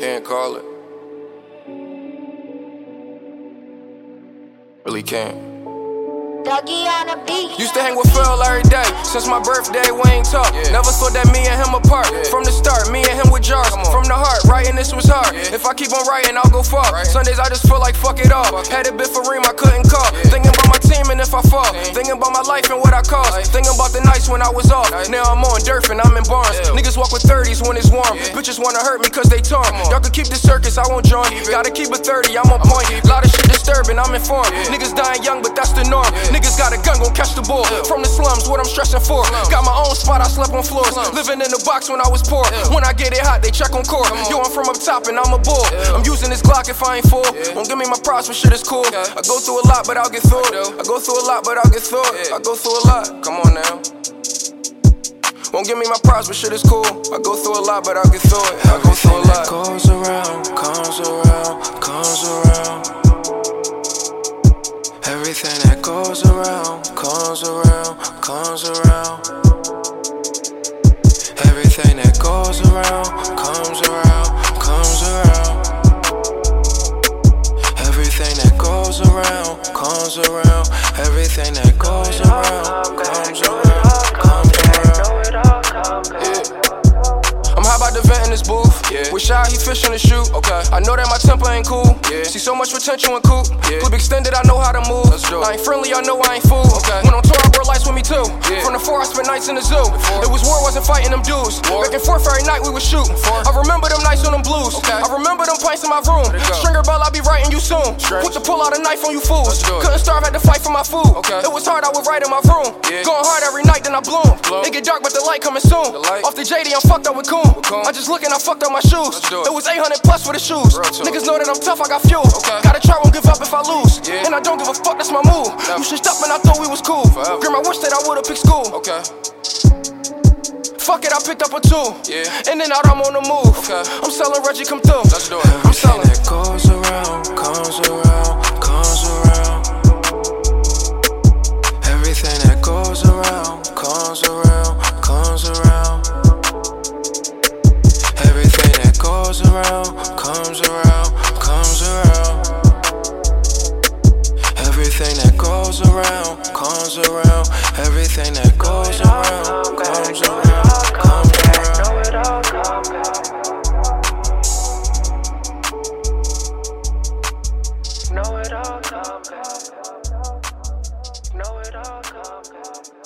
Can't call it. Really can't. Dougie on the beat. Used to hang with Phil every day. Since my birthday, we ain't talk. Never thought that me and him apart. From the start, me and him with jars. From the heart, writing this was hard. If I keep on writing, I'll go far. Sundays, I just feel like fuck it all. Had a bit for ream, I couldn't call. Thinking about my team and if I fall. Thinking about my life and what I caused. Thinking about the nights when I was off. Now I'm on Durf and I'm in Barnes. Niggas walk with 30s when it's warm. Bitches wanna hurt me cause they torn. Y'all can keep the circus, I won't join. Gotta keep it 30, I'm on point. Lot of shit disturbing, I'm informed. Niggas dying young, but that's the norm. Niggas got a gun, gon' catch the ball. From the slums, what I'm stressing for. Got my own spot, I slept on floors. Living in the box when I was poor. When I get it hot, they check on court. Yo, I'm from up top and I'm a bull. I'm using this Glock if I ain't full. Won't give me my props, but shit is cool. I go through a lot, but I'll get through it. I go through a lot, but I'll get through it. I go through a lot. Come on now. Won't give me my props, but shit is cool. I go through a lot, but I'll get through it. I go through a Everything that lot. goes around, comes around, comes around. Everything that goes around, comes around, comes around. Everything that goes around, comes around, comes around. Everything that goes around, comes around. Everything that goes around, about the vent in this booth. Yeah. With shy, he fish on the shoot. Okay. I know that my temper ain't cool. Yeah. See so much potential in coop. Yeah. Clip extended, I know how to move. Let's do it. I ain't friendly, I know I ain't fool. Okay. When on tour, I brought lights with me too. Yeah. From the four, I spent nights in the zoo. four. It was war, wasn't fighting them dudes. War. Back and forth every night, we was shooting. I remember them nights on them blues. Okay. I remember them pints in my room. Stringer bell, I'll be writing you soon. Put the pull out a knife on you fools. Let's do it. Couldn't starve, had to fight for my food. Okay. It was hard, I would write in my room. Yeah. Going hard every night, then I bloom. Bloom. It get dark, but the light coming soon. The light. Off the JD, I'm fucked up with. Coon. I just looking, I fucked up my shoes. It. It was 800 plus for the shoes. Niggas know that I'm tough, I got fuel. Okay. Gotta try, won't give up if I lose. Yeah. And I don't give a fuck, that's my move. You should stop, and I thought we was cool. Forever. I wish that I would've picked school. Okay. Fuck it, I picked up a two. Yeah. And out, I'm on the move. Okay. I'm selling Reggie, come through. Let's do it. around, comes around. Everything that goes around, comes around, comes around. Know it all, know it all, know it all, Come back.